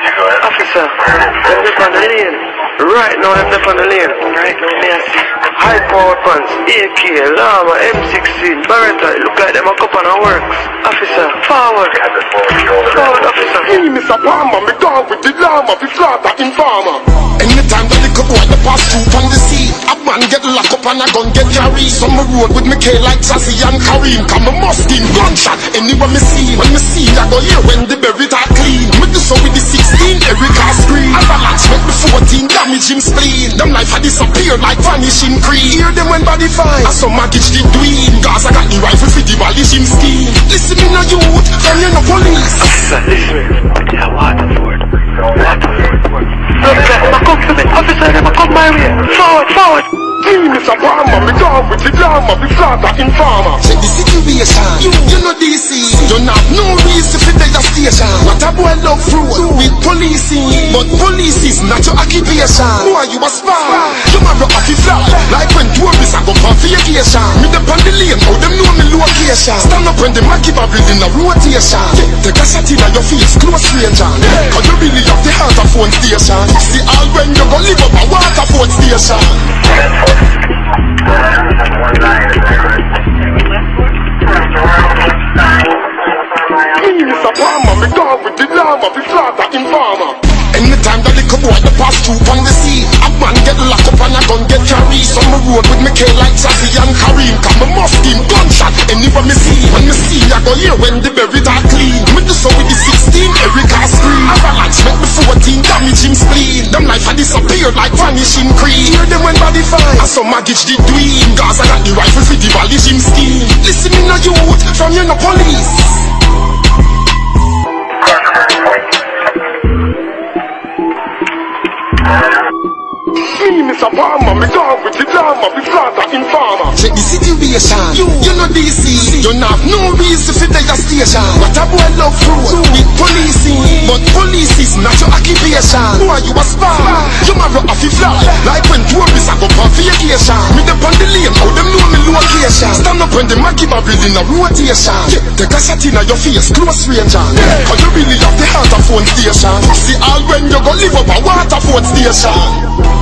Officer, them up on the lane. Right now, them up on the lane. Right now, me high power pants, AK, Llama, M16, Beretta. It look like them a couple of works. Officer, forward. Forward, officer. Me, Mr. Palmer, me dog with the llama, fi slaughter informer. Anytime that the couple the pass through from the sea, a man get locked up and a gun get carried. Some me road with me K like Sassy and Kareem, come me must gunshot. Anywhere me see, when me see, I go here when the berry are clean. Me do so with the Them life a disappear like vanishing cream. Hear them when body fine, I saw Magich the dweeb. Cause I got the rifle for the demolish him scheme. Listen me no youth, from you no police. Officer, listen me. Yeah, Waterford. Waterford. Officer, them a come to me. Officer, them a come my way. Forward, forward. Me, Mr. Palmer, me dog with the llama, fi slaughter informer. Check the situation, you, you know DC. You not no reason for the. What a boy love fruit with policing, but police is not your occupation. Who are you a spy? You marry off the fly, like when tourists are go on vacation. Me the on the lane, how them know me location. Stand up when the Mackie Babble in a rotation. Take a shot in your face, close stranger. Cause you really have the heart of phone station. See all when you go live up a waterford station. Me, Mr. Palmer, me dog with the llama, fi slaughter informer. Anytime that little boy the pass through on the sea, a man get locked up and a gun get carried. Some me road with me K like Sassy and Kareem, come me must him gunshot. Anywhere me see, when me see, I go here when the berry are clean. Me do so with the 16, Erica scream. Avalanche make me 14, damage him spleen. Them life a disappear like vanishing cream. Hear them when body fine, I saw Magich the dream. Cause I got the rifle for the demolish him scheme. Listen me no youth, from you no police. Mr. Palmer, me dog with the llama, fi slaughter informer. Check the situation, you, you know DC. You not have no reason for the station. What a boy love fruit with policing, but police is not your occupation. Who are you a spy? You marry the fly, like when tourists are go on vacation. Me on the lane, how them know me location. Stand up when the Mackie Babble in a rotation. Take a shot in your face, close range on. Cause you really have the heart of phone station. See all when you go live up a waterford station.